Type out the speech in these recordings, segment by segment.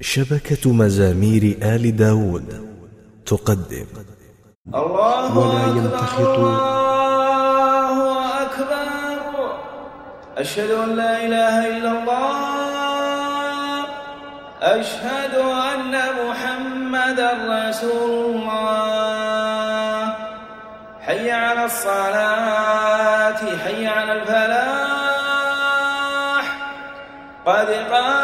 شبكة مزامير آل داود تقدم. الله ولا يمتخط الله أكبر. أشهد أن لا إله إلا الله. أشهد أن محمدا رسول الله. حي على الصلاة حي على الفلاح. قد قامت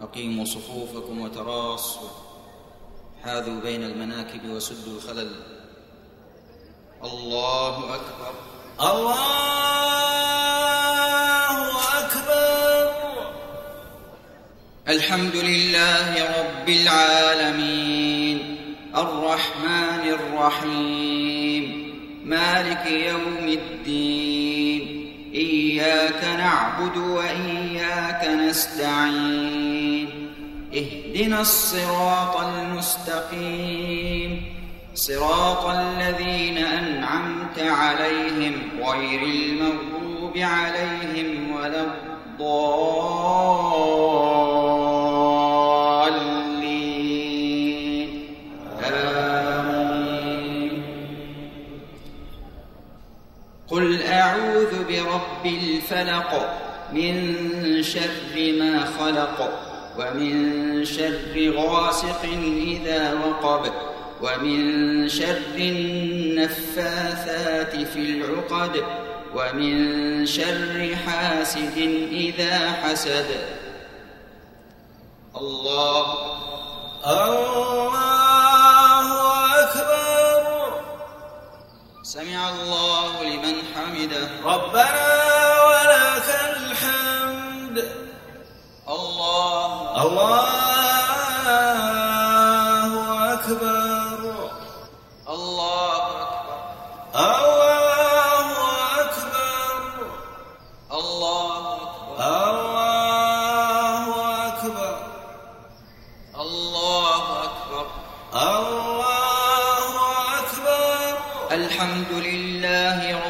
أقيموا صفوفكم وتراصوا. حاذوا بين المناكب وسدوا الخلل. الله أكبر. الله أكبر. الحمد لله رب العالمين. الرحمن الرحيم. مالك يوم الدين. إياك نعبد وإياك نستعين. اهدنا الصراط المستقيم. صراط الذين أنعمت عليهم غير المغضوب عليهم ولا الضالين. آمين. قل أعوذ برب الفلق من شر ما خلق ومن شر غاسق إذا وقب ومن شر النفاثات في العقد ومن شر حاسد إذا حسد. الله. الله أكبر. سمع الله لمن حمده. ربنا الله. الله أكبر. الله أكبر. الله أكبر. الله أكبر. الله أكبر. الله أكبر. الله أكبر. الحمد لله رب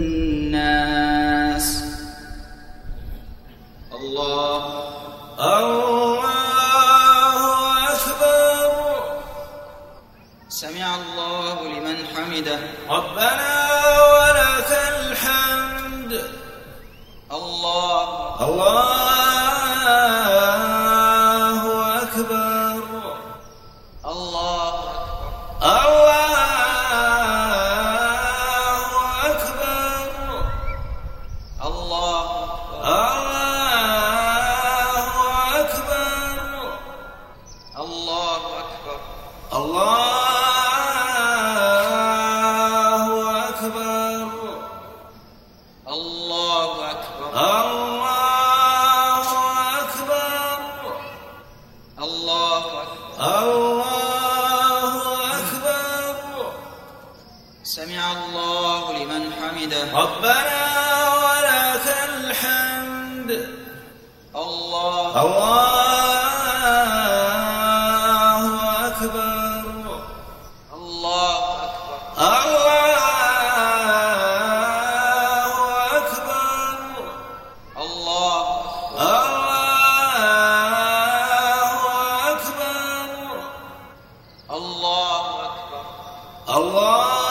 حمده ربنا ولك الحمد. الله الله ربنا ولك الحمد الله الله أكبر. الله أكبر. الله أكبر. الله الله أكبر. الله أكبر. الله